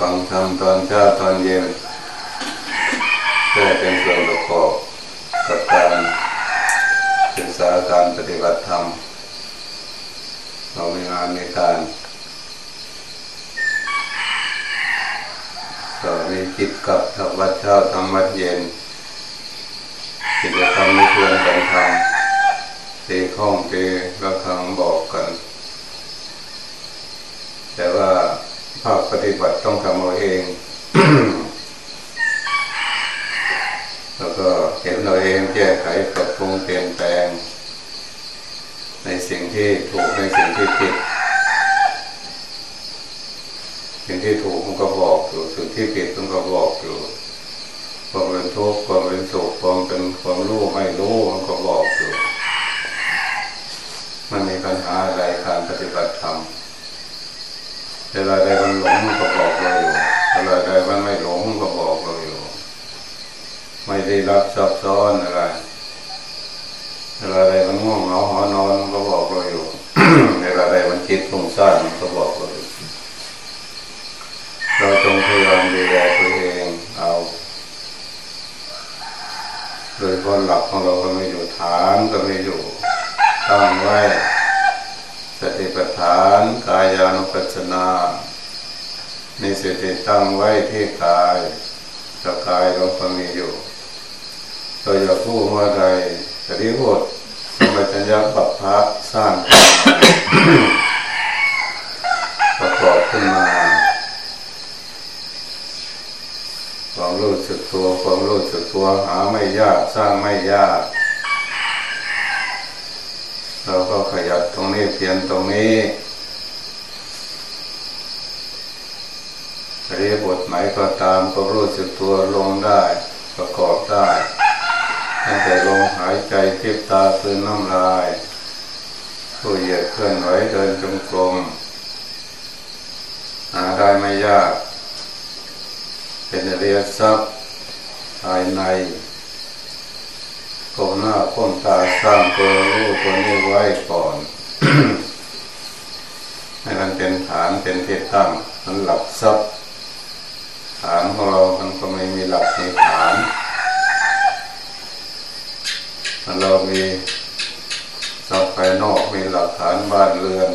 ฟังธรรมตอนเช้าตอนเย็นเพื่อเป็นส่วนประกอบกับการศึกษาการปฏิบัติธรรมเรามีงานในการก็มีจิตกับทำวัดเช้าทำวัดเย็นกิจกรรมมีเพื่อนกันทำตีข้องเตีระคังบอกกัน แต่ว่า ภาคปฏิบัติต้องทำเอาเอง แล้วก็เห็นเราเองแก้ไขปรับปรุงเปลี่ยนแปลง ในสิ่งที่ถูกในสิ่งที่ผิดสิ่งที่ถูกมันก็บอกอยู่สิ่งที่ผิดมันก็บอกอยู่ความเป็นทุกข์ความเป็นสุขความเป็นความรู้ไม่รู้มันก็บอกอยู่มันมีปัญหาอะไรการปฏิบัติธรรม เวลาใดมันหลงมันก็บอกเราอยู่เวลาใดมันไม่หลงมันก็บอกเราอยู่ ไม่ได้รับซับซ้อนอะไรเวลาใดมันง่วงเหงาหอนอนมันก็บอกเราอยู่เวลาใดมันคิดฟุ้งซ่านมันก็บอกเราอยู่เราจงพยายามดูแลตัวเองเอาโดยพอหลักของเราก็ไม่อยู่ฐานก็ไม่อยู่ตั้งไว้ สติปัฏฐานกายานุปัสสนาในสติตั้งไว้ที่กายสกายเราก็มีอยู่เราอยาพูดว่าใดสติบทสมัชัญญาปัปพะสร้างประกอบขึ้นมาความรู้สึกตัวความรู้สึกตัวหาไม่ยากสร้างไม่ยาก เราก็ขยับตรงนี้เพียนตรงนี้เรียบทไหนก็ตามก็รู้สึกตัวลงได้ ประกอบได้ตั้งแต่ลมหายใจพิบตาคืนน้ำลายผู้เหยียดเคลื่อนไหวเดินจงกรมหาได้ไม่ยาก เป็นเรียทรัพย์ภายใน ก้มหน้าก้มตาสร้างตัวรู้ตัวนี้ไว้ก่อน ให้มันเป็นฐานเป็นที่ตั้งมันหลักทรัพย์ฐานของเรา มันก็ไม่มีหลักมีฐานมันเรามีทรัพย์ภายนอกมีหลักฐานบ้านเรือน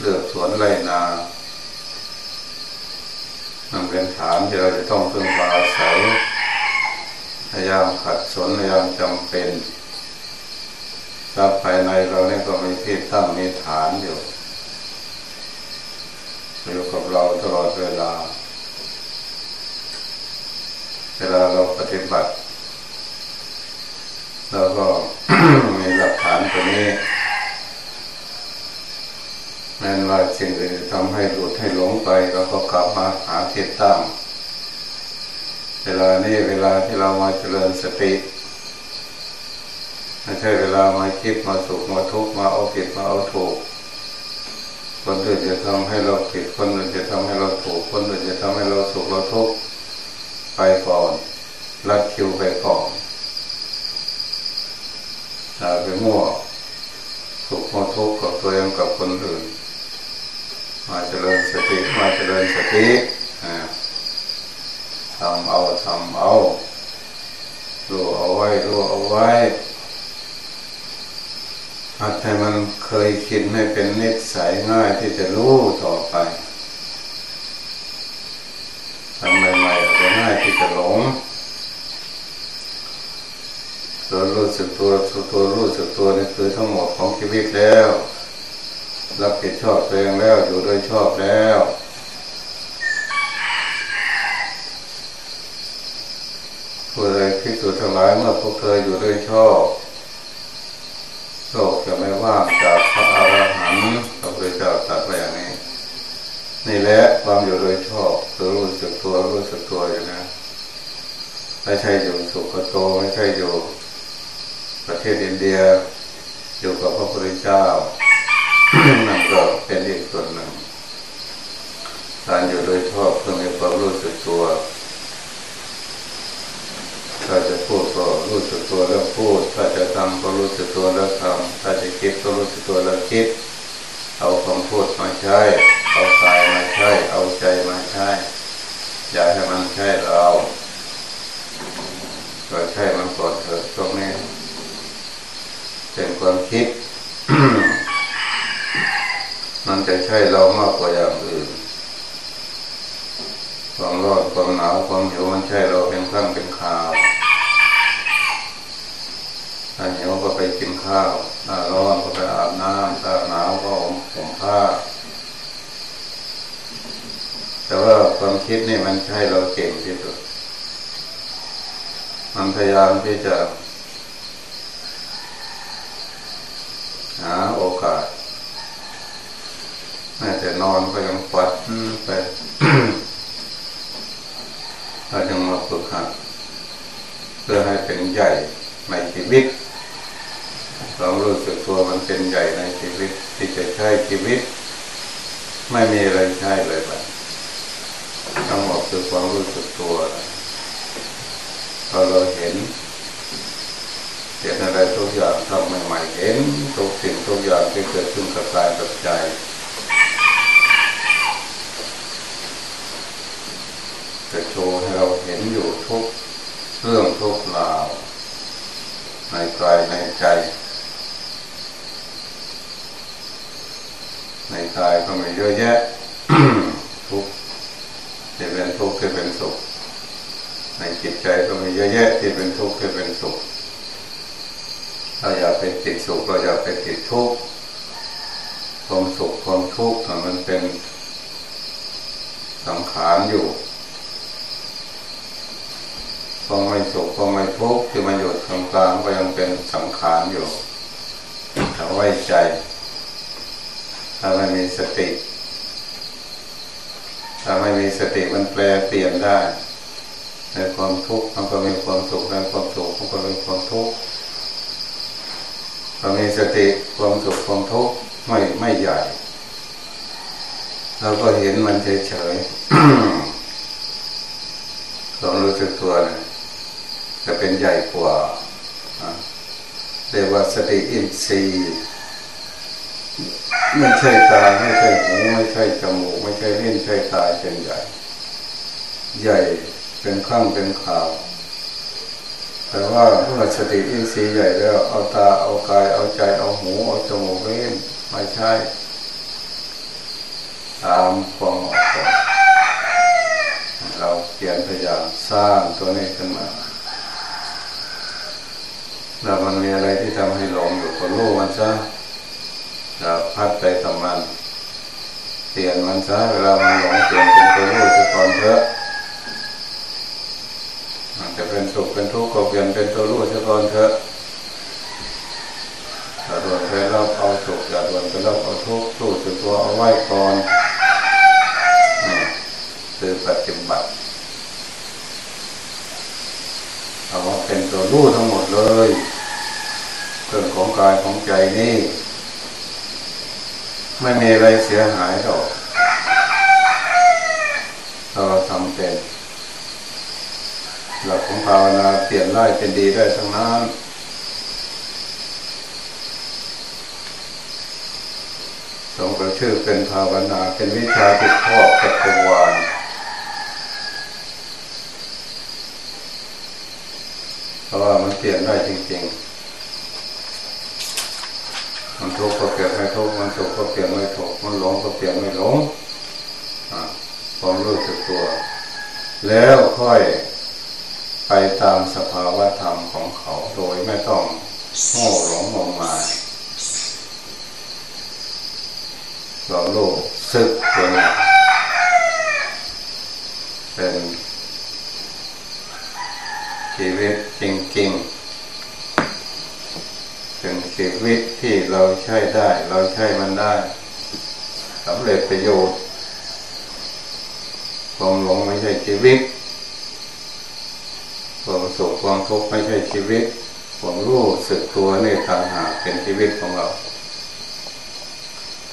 เลือกสวนไรนามันเป็นฐานที่เราจะต้องพึ่งพาอาศัย พยายามขัดสนพยายามจำเป็นทรัพภายในเราเนี่ยก็มีที่ตั้งมีฐานอยู่อยู่กับเราตลอดเวลา เวลาเราปฏิบัติเราก็มีหลักฐานตัวนี้แม้ว่าสิ่งอื่นทำให้หลุดให้หลงไปเราก็กลับมาหาทิศตั้ง เวลานี้เวลาที่เรามาเจริญสติไม่ใช่เวลามาคิดมาสุขมาทุกข์มาเอาผิดมาเอาถูก คนอื่นจะทำให้เราผิดคนอื่นจะทำให้เราถูก คนอื่นจะทำให้เราสุขเราทุกข์ไปก่อนรัดคิวไปก่อนอย่าไปมั่วสุขมาทุกข์กับตัวเองกับคนอื่น มาเจริญสติมาเจริญสติ ทำเอาทำเอารู้เอาไว้รู้เอาไว้หัดให้มันเคยคิดให้เป็นนิสัยง่ายที่จะรู้ต่อไปทำใหม่ๆอาจจะง่ายที่จะหลงตัวรู้สึกตัวตัวรู้สึกตัวนี่คือทั้งหมดของชีวิตแล้ว รับผิดชอบตัวเองแล้วอยู่โดยชอบแล้วผู้ใดพิ สูจน์ทั้งหลายเมื่อพวกเธออยู่โดยชอบโลกจะไม่ว่างจากพระอรหันต์พระพุทธเจ้าตรัสไว้อย่างนี้ นี่แหละความอยู่โดยชอบคือรู้สึกตัวรู้สึกตัวอยู่นะไม่ใช่อยู่สุขโตไม่ใช่อยู่ประเทศอินเดียอยู่กับพระพุทธเจ้านั่นก็เป็นอีกส่วนหนึ่งการอยู่โดยชอบเพื่อมีความรู้สึกตัวถ้าจะพูดก็ รู้สึกตัวแล้วพูด ถ้าจะทำก็รู้สึกตัวแล้วทำถ้าจะคิดก็รู้สึกตัวแล้วคิด เอาคำพูดมาใช้ เอากายมาใช้ เอาใจมาใช้ อย่าให้มันใช่เราเราใช่มันก่อนเถิดตรงนี้เป็นความคิด มันจะใช่เรามากกว่าอย่างอื่นความร้อนความหนาวความหิวมันใช่เราเป็นครั้งเป็นคราวถ้าหิวก็ไปกิน ข้าวถ้าร้อนก็ไปอาบน้ำถ้าหนาวก็ห่มผ้า แต่ว่าความคิดนี่มันใช่เราเก่งที่สุด มันพยายามที่จะหาโอกาสแม้แต่นอนก็ยังฝัดไปเราจึงมาฝึกหัดเพื่อให้เป็นใหญ่ในชีวิต เรารู้สึกตัวมันเป็นใหญ่ในชีวิต ที่จะใช้ชีวิต ไม่มีอะไรใช่เลยแบบทั้งหมดคือความรู้สึกตัวพอเราเห็นเห็นอะไรทุกอย่างทำใหม่ๆเห็นทุกสิ่งทุกอย่างที่เกิดขึ้นกับกายกับใจจะโชว์ให้เราเห็นอยู่ทุกเรื่องทุกราวในกายในใจ ในกายก็มีเยอะแยะทุกจะเป็นทุกข์จะเป็นสุข ในจิตใจก็มีเยอะแยะที่เป็นทุกข์ที่เป็นสุขเราอยากไปติดสุขเราอยากไปติดทุกข์ความสุขความทุกข์มันเป็นสังขารอยู่ความไม่สุขความไม่ทุกข์ที่มันอยู่ตรงกลางก็ยังเป็นสังขารอยู่ถ้าไว้ใจ ถ้าไม่มีสติถ้าไม่มีสติมันแปลเปลี่ยนได้ในความทุกข์มันก็มีความสุขในความสุขมันก็มีความทุกข์พอมีสติความสุขความทุกข์ไม่ไม่ใหญ่เราก็เห็นมันเฉยๆลองรู้สึกตัวนะจะเป็นใหญ่กว่าเรียกว่าสติอินทรีย์ ไม่ใช่ตาไม่ใช่หูไม่ใช่จมูกไม่ใช่เลิ้นใช่ตาเป็นใหญ่ ใหญ่เป็นข้างเป็นข่าวแต่ว่าเมื่อสติอินทรีย์ใหญ่แล้วเอาตาเอากายเอาใจเอาหูเอาจมูกเล่นไม่ใช่ตามความเหมาะสมเราเขียนพยายามสร้างตัวนี้ขึ้นมาแล้วมันมีอะไรที่ทำให้หลงอยู่ก็รู้มันซะ อย่าพัดไปทำมันเปลี่ยนมันซะเวลามันหลงเปลี่ยนเป็นตัวรู้จะก่อนเถอะจะเป็นสุขเป็นทุกข์ก็เปลี่ยนเป็นตัวรู้จะก่อนเถอะอย่าด่วนไปรับเอาสุขอย่าด่วนไปรับเอาทุกข์รู้สึกตัวเอาไว้ก่อนคือปฏิบัติเอาว่าเป็นตัวรู้ทั้งหมดเลยเรื่องของกายของใจนี่ ไม่มีอะไรเสียหายหรอกเราทำเป็นหลักของภาวนาเปลี่ยนได้เป็นดีได้ทั้งนั้นสมกับชื่อเป็นภาวนาเป็นวิชาที่ครอบจักรวาลเพราะว่ามันเปลี่ยนได้จริงๆ ทุกข์ก็เปลี่ยนไม่ทุกข์มันสุขก็เปลี่ยนไม่ทุขมันหลงก็เปลี่ยนไม่หลงความรู้สึกตัว แล้วค่อยไปตามสภาวะธรรมของเขาโดยไม่ต้องโง่หลงงมงายเราโลกซึกตัวนี้เป็นชีวิตจริงๆ เป็นชีวิตที่เราใช้ได้ เราใช้มันได้สำเร็จประโยชน์ความหลงไม่ใช่ชีวิตความสุขความทุกข์ไม่ใช่ชีวิตความรู้สึกตัวนี่ต่างหากเป็นชีวิตของเรา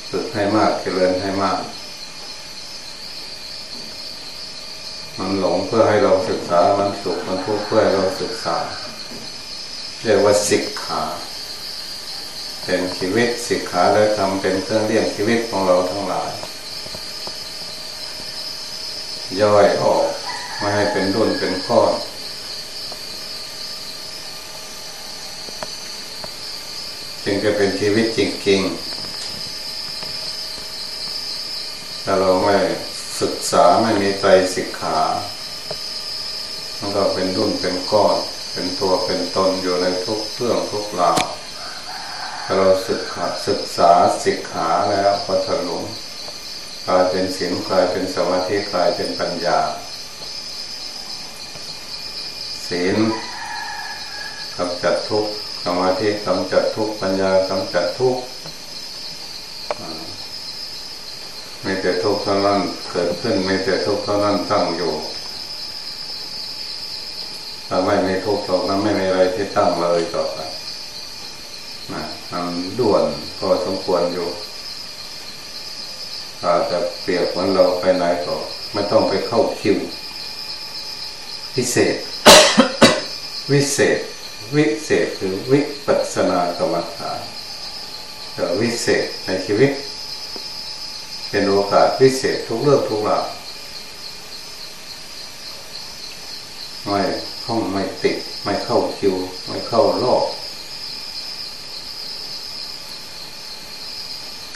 ฝึกให้มากเจริญให้มาก มันหลงเพื่อให้เราศึกษา มันสุขมันทุกข์เพื่อให้เราศึกษา เรียกว่าศิกขา เป็นชีวิตศิกขาแล้วทำเป็นเครื่องเลี้ยงชีวิตของเราทั้งหลาย ย่อยออกไม่ให้เป็นรุ่นเป็นข้อจึงจะเป็นชีวิตจริงๆถ้าเราไม่ศึกษาไม่มีใจศิกขามันก็เป็นรุ่นเป็นก้อน เป็นตัวเป็นตนอยู่ในทุกเรื่องทุกราวถ้า เราศึกษาศึกษาศิกขาแล้วพอถลุงกลายเป็นศีลกลายเป็นสมาธิกลายเป็นปัญญา ศีลกำจัดทุกข์สมาธิกำจัดทุกข์ปัญญากำจัดทุกข์ไม่แต่ทุกข์เท่านั้นเกิดขึ้นไม่แต่ทุกข์เท่านั้นตั้งอยู่ถ้าไม่มีทุกข์ตรงนั้นไม่มีอะไรที่ตั้งเลยต่อไป นะมันด่วนพอสมควรอยู่อาจจะเปรียบเหมือนเราไปไหนก็ไม่ต้องไปเข้าคิว พิเศษ วิเศษ วิเศษคือวิปัสสนากรรมฐานแต่วิเศษในชีวิต เป็นโอกาสวิเศษทุกเรื่องทุกราวไม่ห้องไม่ติด ไม่เข้าคิว ไม่เข้ารอบ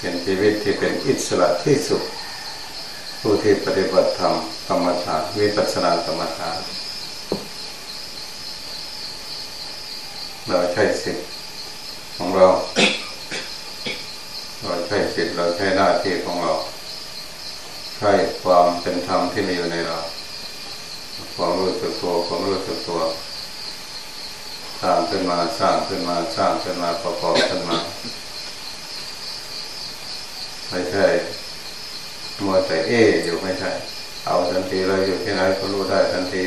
เป็น ชีวิตที่เป็นอิสระที่สุด ผู้ที่ปฏิบัติธรรมกรรมฐานวิปัสสนากรรมฐานเราใช้สิทธิ์ของเรา เราใช้สิทธิ์เราใช้หน้าที่ของเรา ใช้ความเป็นธรรมที่มีอยู่ในเรา ความรู้สึกตัวความรู้สึกตัวสร้างขึ้นมาสร้างขึ้นมาสร้างขึ้นมาประกอบขึ้นมา ไม่ใช่มัวแต่เออยู่ไม่ใช่ เอาทันทีเราอยู่ที่ไหนก็รู้ได้ทันที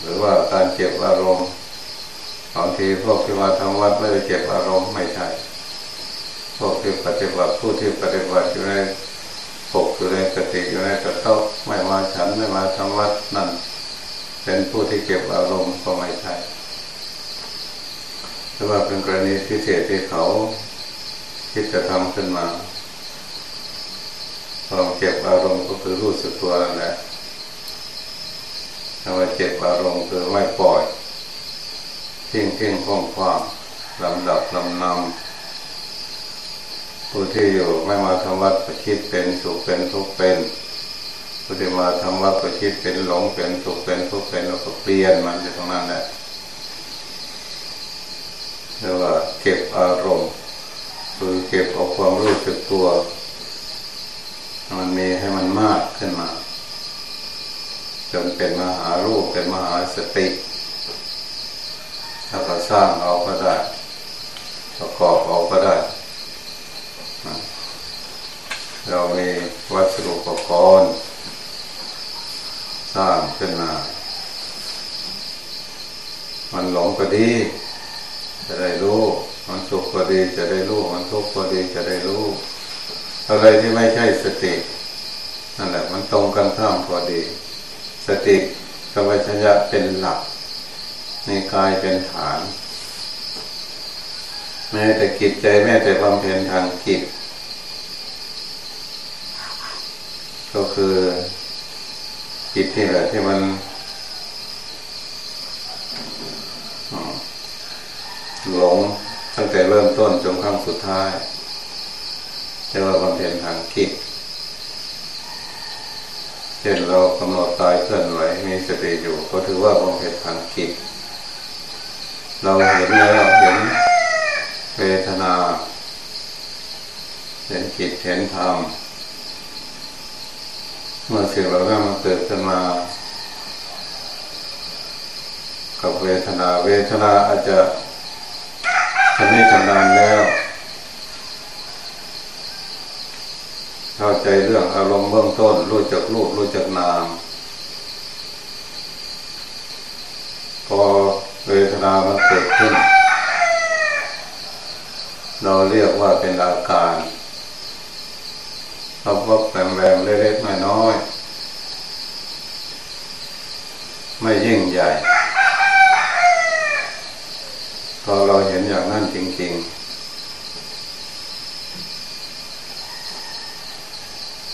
หรือว่าการเก็บอารมณ์บางทีพวกที่มาทำวัดไม่ได้เก็บอารมณ์ไม่ใช่พวกที่ปฏิบัติผู้ที่ปฏิบัติอยู่ในปกอยู่ในกติอยู่ในกระต๊อบไม่มาฉันไม่มาทำวัดนั่น เป็นผู้ที่เก็บอารมณ์ก็ไม่ใช่หรือว่าเป็นกรณีพิเศษที่เขา คิดจะทำขึ้นมาควาเก็บอารมณ์ก็คือรู้สึกตัวนั่นแหละถ้าว่าเก็บอารมณ์คือไม่ปล่อยทิ้งทิ้งคล่องความลำดับลำนำผู้ที่อยู่ไม่มาทำวัดก็คิดเป็นสุขเป็นทุกข์เป็นผู้ที่มาทำวัดก็คิดเป็นหลงเป็นสุขเป็นทุกข์เป็นแล้วก็เปลี่ยนมันอยู่ตรงนั้นแหละเรียกว่าเก็บอารมณ์ คือเก็บเอาความรู้สึกตัว มันมีให้มันมากขึ้นมา จนเป็นมหารูปเป็นมหาสติถ้าเราสร้างเอาก็ได้ ประกอบเอาก็ได้ เรามีวัสดุอุปกรณ์สร้างขึ้นมา มันหลงก็ดีจะได้รู้ มันสุขก็ดีจะได้รู้มันทุกข์ก็ดีจะได้รู้ อะไรที่ไม่ใช่สตินั่นแหละมันตรงกันข้ามพอดี สติกับวิญญาเป็นหลัก ในกายเป็นฐาน แม้แต่กิจใจแม้แต่ความเพียรทางกิจ ก็คือจิตที่แหละที่มันหลง แต่เริ่มต้นจนครั้งสุดท้ายเรียกว่าความเพียรทางคิดเช่นเรากำหนดตายเคลื่อนไหวมีสติอยู่ ก็ถือว่าความเพียรทางคิดเราเห็นแล้วเห็นเวทนา เห็นจิตเห็นธรรมเมื่อสิ่งเรานั้นมันเกิดขึ้นมากับเวทนาเวทนาอาจจะ ชำนิชำนาญแล้ว เข้าใจเรื่องอารมณ์เบื้องต้น รู้จักรูปรู้จักนาม พอเวทนามันเกิดขึ้น เราเรียกว่าเป็นอาการเราวับแหลมๆเล็กๆน้อยๆไม่ยิ่งใหญ่ พอเราเห็นอย่างนั้นจริง ๆ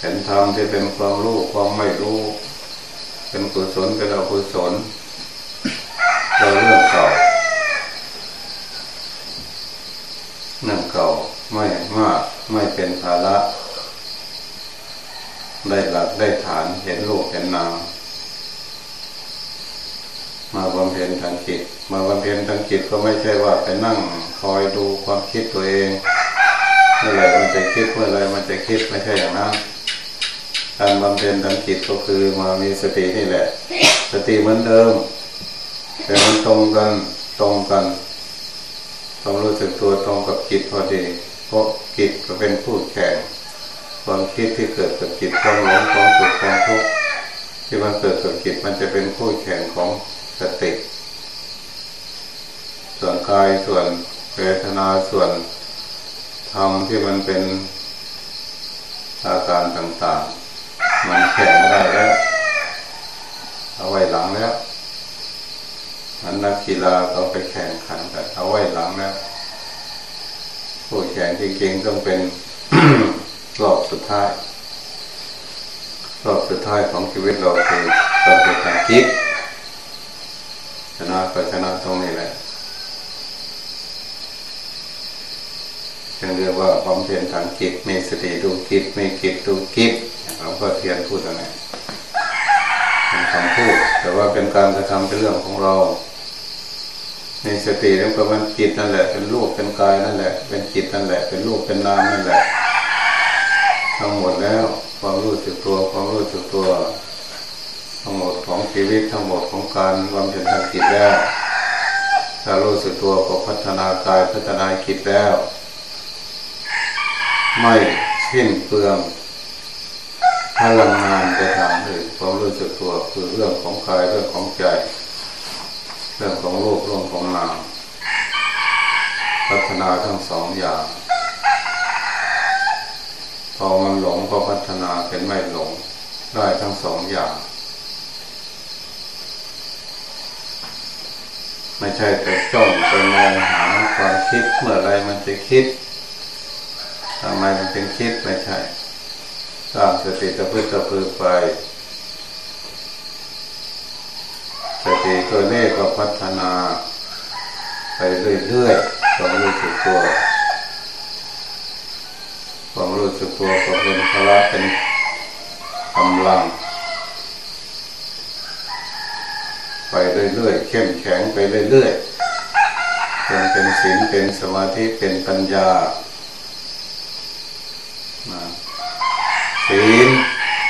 เห็นธรรมที่เป็นความรู้ความไม่รู้ เป็นกุศลเป็นอกุศลเราเรื่องเก่าเรื่องเก่าไม่มากไม่เป็นภาระได้หลักได้ฐานเห็นลูกเห็นนามมาบำเพ็ญทางจิต มาบำเพ็ญทางจิตก็ไม่ใช่ว่าไปนั่งคอยดูความคิดตัวเองเมื่อไรมันจะคิดเมื่อไรมันจะคิดไม่ใช่อย่างนั้นการบำเพ็ญทางจิตก็คือมามีสตินี่แหละ สติเหมือนเดิม แต่มันตรงกันตรงกันต้องรู้สึกตัวตรงกับจิตพอดีเพราะจิตก็เป็นผู้แข่งความคิดที่เกิดกับจิตความหลงความสุขความทุกข์ที่มันเกิดกับจิตมันจะเป็นผู้แข่งของสติ ส่วนกายส่วนเวทนาส่วนธรรมที่มันเป็นอาการต่างๆ มันแข่งได้แล้ว เอาไว้หลังแล้วมันนักกีฬาเขาไปแข่งขันกันเอาไว้หลังแล้วผู้แข่งจริงๆต้องเป็นรอบสุดท้ายรอบสุดท้ายของชีวิตเราคือเราเป็นการคิดชนะก็ชนะตรงนี้แหละ จึงเรียกว่าความเพียรทางจิตมีสติดูจิตมีจิตดูจิตหลวงพ่อเทียนพูดอะไรเป็นคำพูด แต่ว่าเป็นการกระทำเป็นเรื่องของเรามีสติแล้วก็มันจิตนั่นแหละเป็นรูปเป็นกายนั่นแหละ เป็นจิตนั่นแหละ เป็นรูปเป็นนามนั่นแหละ ทั้งหมดแล้วความรู้สึกตัวความรู้สึกตัว ทั้งหมดของชีวิตทั้งหมดของการวางเพ็ญทางจิตแล้วถ้ารู้สึกตัวก็พัฒนากายพัฒนาจิตแล้ว ไม่สิ้นเปลืองพลังงานจะทำเลยความรู้สึกตัวคือเรื่องของกายเรื่องของใจ เรื่องของโลกเรื่องของนามพัฒนาทั้งสองอย่างพอมันหลงก็พัฒนาเป็นไม่หลงได้ทั้งสองอย่าง ไม่ใช่แต่จ้องไปมองหาความคิดเมื่อไรมันจะคิด ทำไมมันเป็นคิดไม่ใช่สร้างสติตะพื้นตะพือไปสติตัวนี้ก็พัฒนา ไปเรื่อยๆความรู้สึกตัวความรู้สึกตัวก็เป็นพละเป็นกำลัง ไปเรื่อยๆเข้มแข็งไปเรื่อยๆจนเป็นศีลเป็นสมาธิเป็นปัญญา ศีล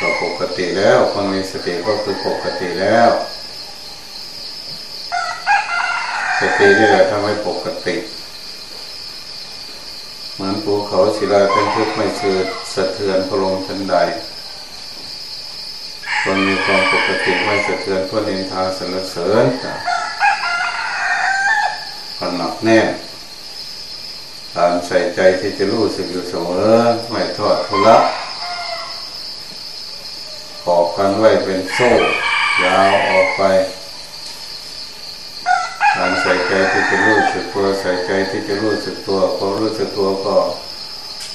ก็ปกติแล้วคนมีสติก็คือปกติแล้วสตินี่แหละทำให้ปกติเหมือนภูเขาศิลาเป็นทุกไม่เสือสะเทือนพลงชั้นใดคนมีความปกติไม่สะเทือนพวนินทาสรรเสริญก็หนักแน่น การใส่ใจที่จะรู้สึกอยู่เสมอไม่ทอดทุละขอบกันไว้เป็นโซ่ยาวออกไปการใส่ใจที่จะรู้สึกตัวใส่ใจที่จะรู้สึกตัวพอรู้สึกตัวก็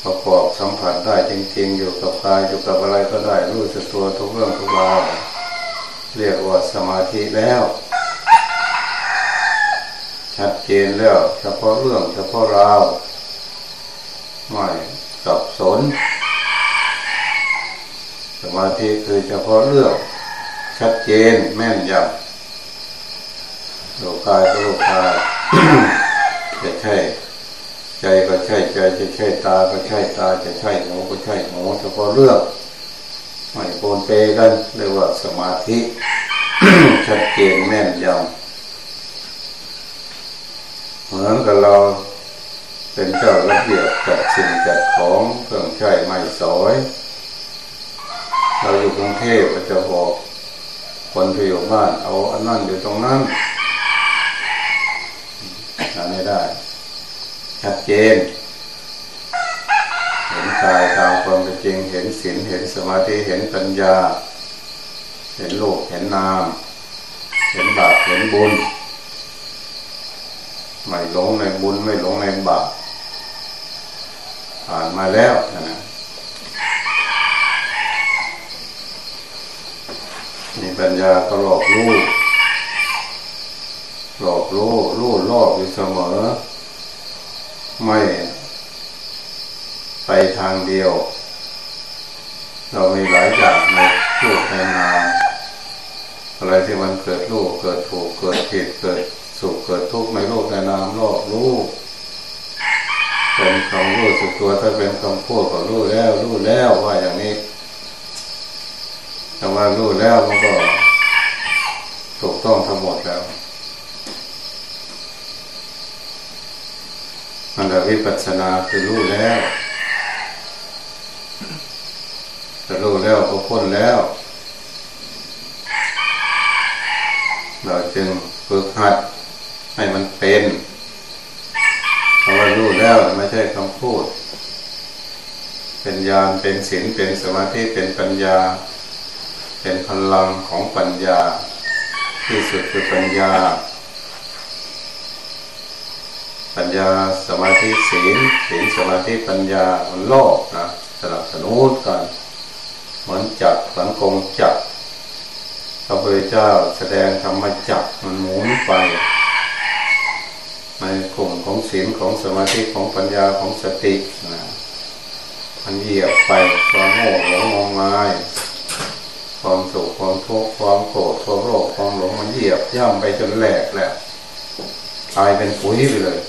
ประกอบสัมผัสได้จริง ๆ อยู่กับกายอยู่กับอะไรก็ได้รู้สึกตัวทุกเรื่องทุกราวเรียกว่าสมาธิแล้ว ชัดเจนแล้ว เฉพาะเรื่องเฉพาะราว ไม่สับสน สมาธิคือเฉพาะเรื่องชัดเจนแม่นยำโลกายก็โลกายจะใช่ใจก็ใช่ใจจะใช่ตาก็ใช่ตาจะใช่หูก็ใช่หูเฉพาะเรื่องไม่โกนเปกันเรียกว่าสมาธิชัดเจนแม่นยำเหมือนกับเรา เป็นเจ้าระเบียบจัดสิ่งจัดของเครื่องใช้ไม่สอย เราอยู่กรุงเทพก็จะบอกคนที่อยู่บ้านเอาอันนั้นอยู่ตรงนั้นทำไม่ได้ ชัดเจน เห็นกายตามความเป็นจริง เห็นศีลเห็นสมาธิ เห็นปัญญา เห็นโลก เห็นนาม เห็นบาป เห็นบุญ ไม่หลงในบุญ ไม่หลงในบาป ผ่านมาแล้วนะมีปัญญาก็หลอกรู้หลอกรู้รู้รอบอยู่เสมอ ไม่ ไปทางเดียว เรามีหลายอย่างในรูปในนามอะไรที่มันเกิดรูปเกิดถูกเกิดผิดเกิดสุขเกิดทุกข์ในโลกในนามโลกรู้ เป็นคำรู้สึกตัวถ้าเป็นคำพูดก็รู้แล้วรู้แล้วว่าอย่างนี้แต่ว่ารู้แล้วมันก็ถูกต้องทั้งหมดแล้วมันแบวิปัสสนาคือรู้แล้วจะรู้แล้วก็พ้นแล้ว เราจึงฝึกหัดให้มันเป็น คำว่ารู้แล้วไม่ใช่คำพูด เป็นญาณเป็นศีลเป็นสมาธิเป็นปัญญา เป็นพลังของปัญญา ที่สุดคือปัญญา ปัญญาสมาธิศีลศีลสมาธิปัญญามันโลกนะสลับสนุนกันเหมือนจักสังคมจักพระพุทธเจ้าแสดงธรรมจักมันหมุนไป ในกลุ่มของศีลของสมาธิของปัญญาของสตินะมันเหยียบไปความโง่หลงงมงายความสุขความทุกข์ความโกรธความโลภความหลงมันเหยียบย่ำไปจนแหลกแหละตายเป็นปุ๋ยไปเลย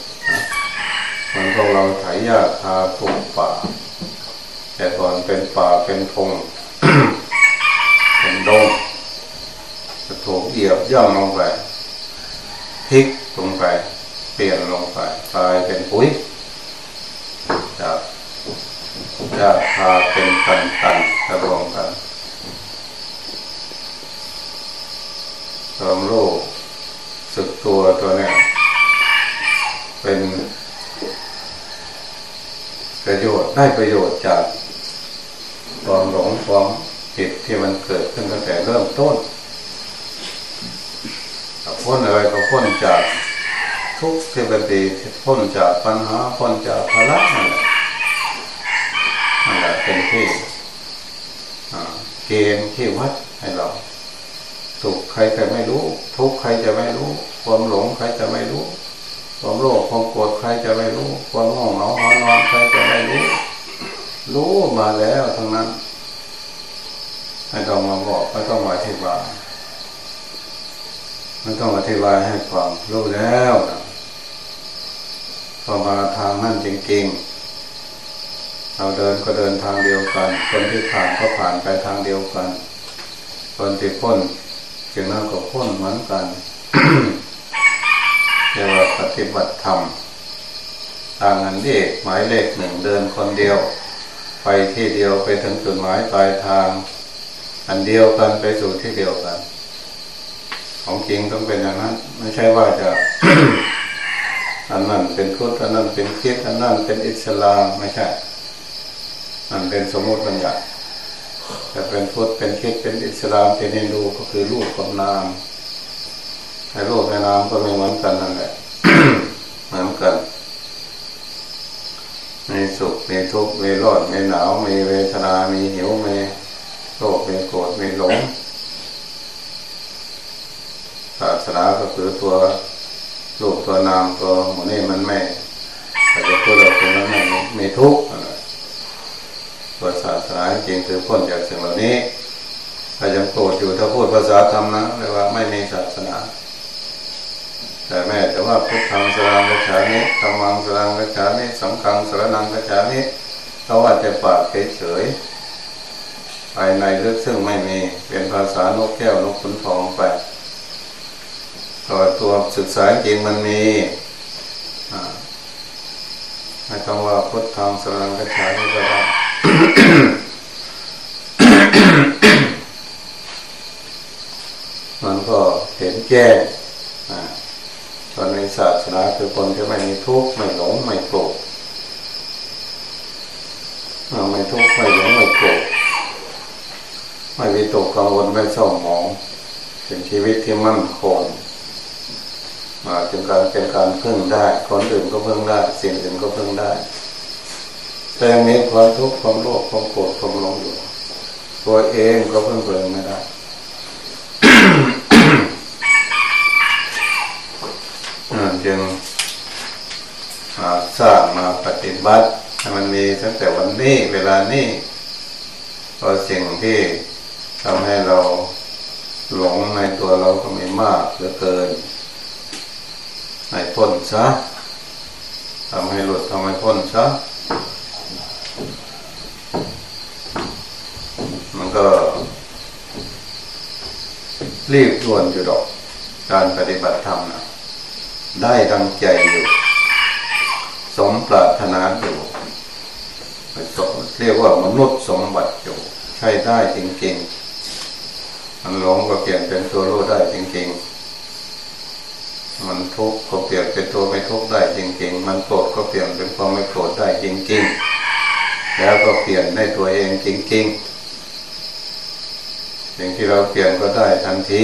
มันพวกเราไถยาทาปลูกป่า แต่ก่อนเป็นป่าเป็นพงเป็นดงจะถูกเหยียบย่ำลงไปพลิกลงไป เปลี่ยนลงไปกลายเป็นปุ๋ยจากจากพาเป็นตันตันกระรวมกันความรู้สึกตัวตัวนี้เป็นประโยชน์ได้ประโยชน์จากความหลงความผิดที่มันเกิดขึ้นตั้งแต่เริ่มต้นพ้นอะไรก็พ้นจาก ทุกข์ที่เป็นดีพ้นจากปัญหาพ้นจากภาระนั่นแหละนั่นแหละเป็นที่เกณฑ์ที่วัดให้เราสุขใครจะไม่รู้ ทุกข์ใครจะไม่รู้ ความหลงใครจะไม่รู้ ความโลภความโกรธใครจะไม่รู้ ความง่วงเหงาหอนอนใครจะไม่รู้ รู้มาแล้วทั้งนั้นไม่ต้องมาบอกไม่ต้องมาอธิบายไม่ต้องอธิบายให้ฟังรู้แล้ว พอมาทางนั่นจริงๆ เราเดินก็เดินทางเดียวกัน คนที่ผ่านก็ผ่านไปทางเดียวกัน คนที่พ้นจึงนั้นก็พ้นเหมือนกันเรียกว่าปฏิบัติธรรมทางอันเอกหมายเลขหนึ่งเดินคนเดียว ไปที่เดียวไปถึงจุดหมายปลายทาง อันเดียวกันไปสู่ที่เดียวกัน ของจริงต้องเป็นอย่างนั้น ไม่ใช่ว่าจะ อันนั้นเป็นพุทธอันนั้นเป็นคริสอันนั้นเป็นอิสลามไม่ใช่มันเป็นสมมติบัญญัติแต่เป็นพุทธเป็นคริสเป็นอิสลามเป็นฮินดูก็คือรูปกับนามในรูปในนามก็ไม่เหมือนกันนั่นแหละเหมือนกันมีสุขมีทุกข์มีร้อนมีหนาวมีเวทนามีหิวมีโลภมีโกรธมีหลงศาสนาก็คือตัว รูปตัวนามตัวหมูนี่มันไม่แต่จะพูดเราเป็นมันไม่มีทุกข์ตัวศาสนาจริงคือพ้นจากสิ่งเหล่านี้ถ้ายังโกรธอยู่ถ้าพูดภาษาธรรมนะเรียกว่าไม่มีศาสนา แต่แม่แต่ว่าพุทธังสรังกัจฉามิธรรมังสรังกัจฉามิสังฆังสรนังกัจฉามิเขาว่าจะปากเฉยภายในลึกซึ่งไม่มีเป็นภาษานกแก้วนกขุนทองไป ตัวตัวศึกษาจริงมันมีไม่ต้องว่าพุทธังสรังกัจฉามิก็ได้มันก็เห็นแจ้งตอนในศาสนาคือคนที่ไม่มีทุกข์ไม่หลงไม่โกรธไม่ทุกข์ไม่หลงไม่โกรธไม่มีตกกังวลไม่เศร้าหมองเป็นชีวิตที่มั่นคง เป็นการเป็นการพึ่งได้ คนอื่นก็พึ่งได้สิ่งอื่นก็พึ่งได้ แต่ยัมีความทุกข์ความโลภความโกรธความหลงอยู่ ตัวเองก็พึ่งตัวเองไม่ได้จึงมาสร้างมาปฏิบัติมันมีตั้งแต่วันนี้เวลานี้เพราะสิ่งที่ทำให้เราหลงในตัวเราก็มีมากเหลือเกิน ให้พ้นซะทำให้หลุดทำให้พ้นซะมันก็ รีบด่วนอยู่ดอก การปฏิบัติธรรมนะได้ดังใจอยู่ สมปรารถนาอยู่เรียกว่ามนุษย์สมบัติอยู่ ใช้ได้จริงๆมันหลงก็เปลี่ยนเป็นตัวรู้ได้จริงๆ มันทุกข์ก็เปลี่ยนเป็นตัวไม่ทุกข์ได้จริง ๆ มันโกรธก็เปลี่ยนเป็นความไม่โกรธได้จริง ๆ แล้วก็เปลี่ยนได้ตัวเองจริงๆ สิ่งที่เราเปลี่ยนก็ได้ทันที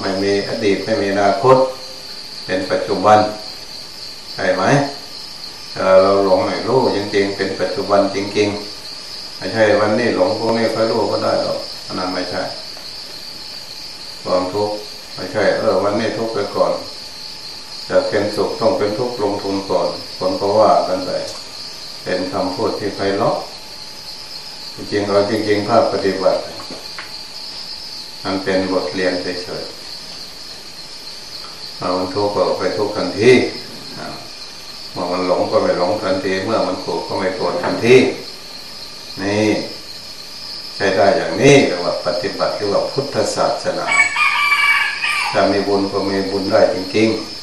ไม่มีอดีตไม่มีอนาคต เป็นปัจจุบันใช่ไหมเราหลงไม่รู้จริงๆ เป็นปัจจุบันจริงๆไม่ใช่วันนี้หลงพวกนี้ค่อยรู้ก็ได้หรอกอันนั้นไม่ใช่ความทุกข์ไม่ใช่ เออ วันนี้ทุกข์ไปก่อน จะเป็นสุขต้องเป็นทุกข์ลงทุนก่อนคนก็ว่ากันไปเป็นคำพูดที่ไพเราะจริงๆเราจริงๆภาพปฏิบัติมันเป็นบทเรียนเฉยๆเราทุกข์ก็ไปทุกข์ทันทีเมื่อมันหลงก็ไม่หลงทันที เมื่อมันโกรธก็ไม่โกรธทันที นี่ใช้ได้อย่างนี้เรียกว่าปฏิบัติเรียกว่าพุทธศาสนาถ้ามีบุญก็มีบุญได้จริงๆ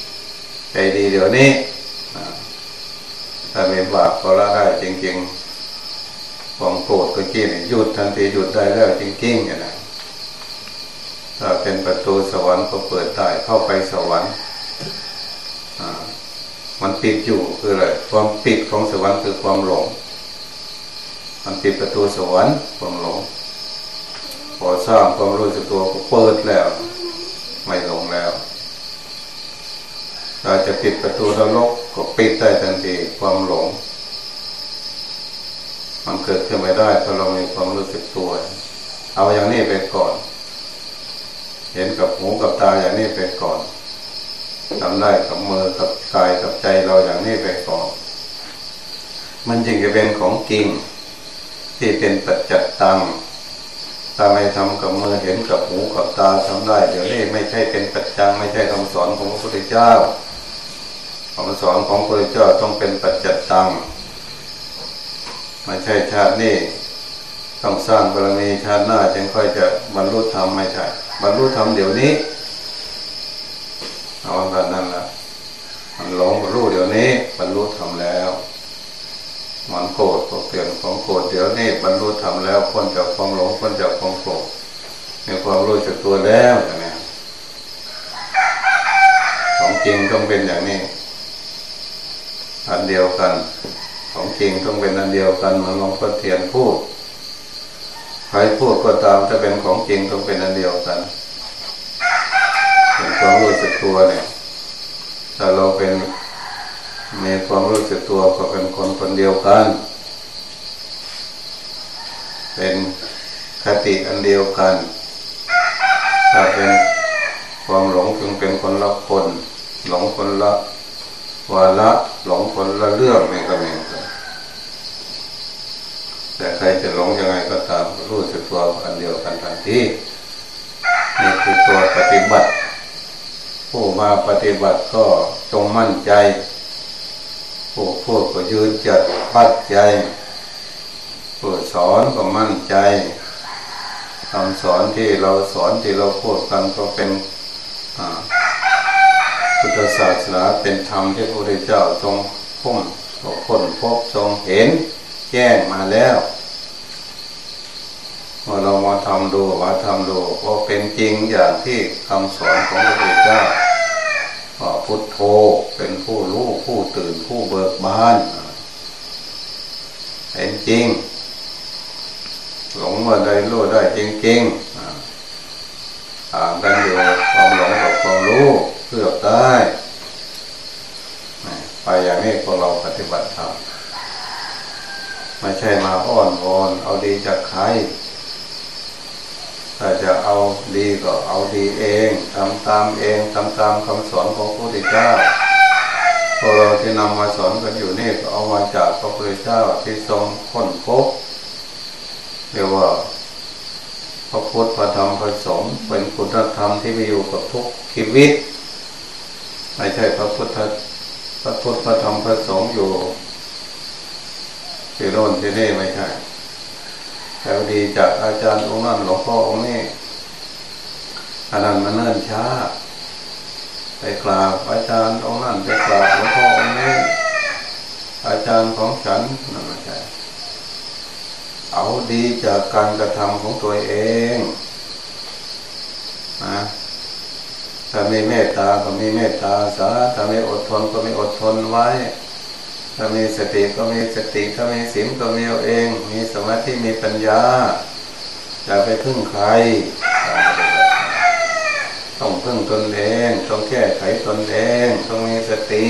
ใจดีเดี๋ยวนี้ถ้ามีบาปก็ละได้จริงๆความโกรธก็กี้หยุดทันทีหยุดได้แล้วจริงๆอย่างนั้นถ้าเป็นประตูสวรรค์ก็เปิดได้เข้าไปสวรรค์มันปิดอยู่คืออะไรความปิดของสวรรค์คือความหลง มันปิดประตูสวรรค์ความหลงพอสร้างความรู้สึกตัวก็เปิดแล้ว ไม่หลงแล้ว เราจะปิดประตูนรกก็ปิดได้ทันทีความหลง มันเกิดขึ้นไม่ได้ถ้าเรามีความรู้สึกตัว เอาอย่างนี้ไปก่อน เห็นกับหูกับตาอย่างนี้ไปก่อนทำได้กับมือกับกายกับใจเราอย่างนี้ไปก่อน มันจึงจะเป็นของจริง ที่เป็นปัจจัตตังถ้าไม่ทำกับมือเห็นกับหูกับตาทำได้ เดี๋ยวนี้ไม่ใช่เป็นปัจจังไม่ใช่คำสอนของพระพุทธเจ้า คำสอนของพระพุทธเจ้าต้องเป็นปัจจัตตังไม่ใช่ชาตินี้ต้องสร้างบารมีชาติหน้าจึงค่อยจะบรรลุธรรมไม่ใช่บรรลุธรรมเดี๋ยวนี้เอาแบบนั้นละมันหลงรู้เดี๋ยวนี้บรรลุธรรมแล้วมันโกรธก็เปลี่ยนของโกรธเดี๋ยวนี้บรรลุธรรมแล้วพ้นจากความหลงพ้นจากความโกรธมีความรู้จักตัวแล้วอย่างนี้ของจริงต้องเป็นอย่างนี้ อันเดียวกัน ของจริงต้องเป็นอันเดียวกันมันหลวงพ่อเทียนพูดใครพูดก็ตามถ้าเป็นของจริงต้องเป็นอันเดียวกันเป็นความรู้สึกตัวเนี่ยถ้าเราเป็นมีความรู้สึกตัวก็เป็นคนคนเดียวกัน เป็นคติอันเดียวกัน ถ้าเป็นความหลงจึงเป็นคนละคน หลงคนละ วาละหลงคนละเรื่องไม่ก็เหมือนกันแต่ใครจะหลงยังไงก็ตามรู้สึกตัวอันเดียวกันทันทีนี่คือตัวปฏิบัติ ผู้มาปฏิบัติก็จงมั่นใจ ผู้พูดก็ยืนจัดปัดใจผู้สอนก็มั่นใจคำสอนที่เราสอนที่เราพูดกันก็เป็น พุทธศาสนาเป็นธรรมที่พระพุทธเจ้าทรงพุ่งพ้นพบทรงเห็นแจ้งมาแล้วเมื่อเรามาทำดูมาทำดูก็เป็นจริงอย่างที่คำสอนของพระพุทธเจ้าพุทโธเป็นผู้รู้ผู้ตื่นผู้เบิกบานเห็นจริง หลงว่าได้รู้ได้จริงๆต่างกันอยู่ความหลงกับความรู้ เลือกได้ไปอย่างนี้พวกเราปฏิบัติธรรมไม่ใช่มาอ้อนวอนเอาดีจากใครถ้าจะเอาดีก็เอาดีเองทำตามเองทำตามคำสอนของพระพุทธเจ้าพวกเราที่นำมาสอนกันอยู่นี่ก็เอามาจากพระพุทธเจ้าที่ทรงค้นพบเรียกว่าพระพุทธพระธรรมพระสงฆ์เป็นคุณธรรมที่มีอยู่กับทุกชีวิต ไม่ใช่พระพุทธพระพุทธพระธรรมพระสงฆ์อยู่ที่โน่นที่นี่ไม่ใช่แถวดีจากอาจารย์องค์นั้นหลวงพ่อองค์นี้อันนั้นมันเนิ่นช้า ไปกราบอาจารย์องค์นั้นไปกราบหลวงพ่อองค์นี้อาจารย์ของฉันนั่นไม่ใช่เอาดีจากการกระทำของตัวเองนะ ถ้ามีเมตตาก็มีเมตตาสาถ้ามีอดทนก็มีอดทนไว้ ถ้ามีสติก็มีสติถ้ามีศีลก็มีเอาเอง มีสมาธิมีปัญญาอย่าไปพึ่งใคร ต้องพึ่งตนเอง ต้องแก้ไขตนเอง ต้องมีสติ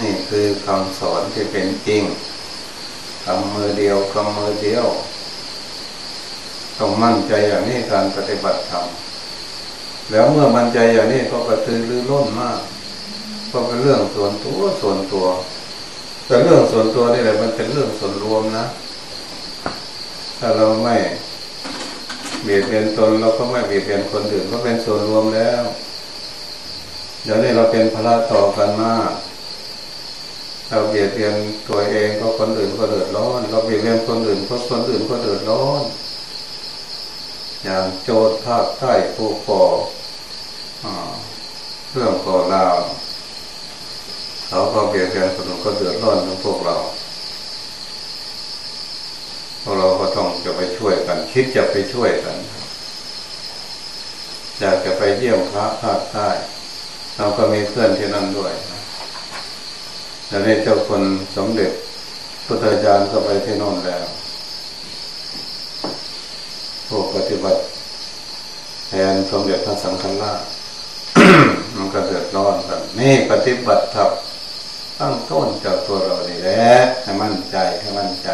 นี่คือคำสอนที่เป็นจริงทำมือเดียวกำมือเดียว ต้องมั่นใจอย่างนี้การปฏิบัติธรรม แล้วเมื่อมันใจอย่างนี้ก็กระตือรือร้นมากก็เป็นเรื่องส่วนตัวส่วนตัว แต่เรื่องส่วนตัวนี่แหละมันเป็นเรื่องส่วนรวมนะ ถ้าเราไม่เบียดเบียนตนเราก็ไม่เบียดเบียนคนอื่นก็เป็นส่วนรวมแล้วเดี๋ยวนี้เราเป็นพระต่อกันมาก เราเบียดเบียนตัวเองก็คนอื่นก็เดือดร้อน เราเบียดเบียนคนอื่นก็คนอื่นก็เดือดร้อน อย่างโจทย์ภาคใต้ผู้ก่อเรื่องก่อราวเขาก็เบียดเบียนคนอื่นก็เดือดร้อนทั้งพวกเราพวกเราก็ต้องจะไปช่วยกัน คิดจะไปช่วยกันอยากจะไปเยี่ยมพระภาคใต้เราก็มีเพื่อนที่นั่นด้วยแล้วนี้เจ้าคนสมเด็จพุทธาจารย์ก็ไปที่โน่นแล้ว พวกปฏิบัติแทนสมเด็จพระสังฆราชมันก็เดือดร้อนกันนี่ปฏิบัติทับตั้งต้นจากตัวเรานี่แหละให้มั่นใจให้มั่นใจ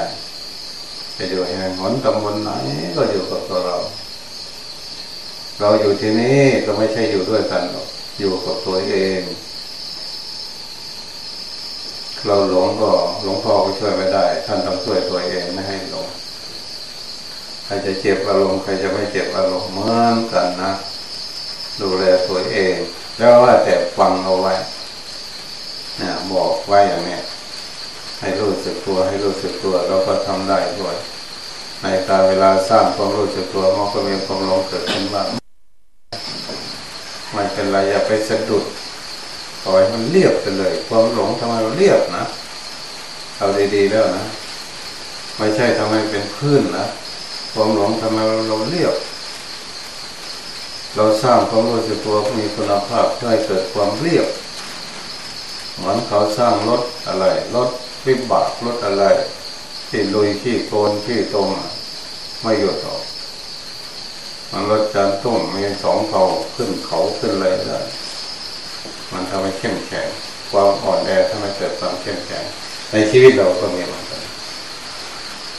จะอยู่แห่งหนตำบลไหนก็อยู่กับตัวเรา เราอยู่ที่นี่ก็ไม่ใช่อยู่ด้วยกันหรอกอยู่กับตัวเอง เราหลงก็หลวงพ่อก็ช่วยไม่ได้ ท่านต้องช่วยตัวเองไม่ให้หลง ใครจะเจ็บอารมณ์ใครจะไม่เจ็บอารมณ์เหมือนกันนะ ดูแลตัวเอง แล้วว่าแต่ฟังเอาไว้นี่ยบอกไว้อย่างนี้ให้รู้สึกตัวให้รู้สึกตัวเราก็ทำได้ด้วยในการเวลาสร้างความรู้สึกตัวมันก็มีความหลงเกิดขึ้นบ้างไม่เป็นไรอย่าไปสะดุดปล่อยมันเรียบไปเลย ความหลงทำไมเราเรียบนะเอาดีๆแล้วนะ ไม่ใช่ทำไมเป็นพื้นนะ ความหลงทำไมเราเรียบเราสร้างความรู้สึกตัวมีคุณภาพเพื่อให้เกิดความเรียบเหมือนเขาสร้างรถอะไรรถวิบากรถอะไรที่ลุยที่โกนที่ตรงไม่หยุดออกมันรถจานทุ่งมีสองเขาขึ้นเขาขึ้นอะไรได้มันทำให้เข้มแข็งความอ่อนแอทำให้เกิดความเข้มแข็งในชีวิตเราก็มีมัน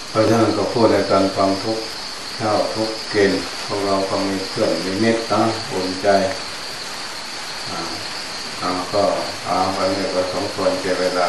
เพราะฉะนั้นก็พูดในการฟังทุกเท่าทุกเกณฑ์พวกเราก็มีเพื่อนมีเมตตาอุ่นใจอ่าก็อาวันนี้ก็สมควรเจเวลา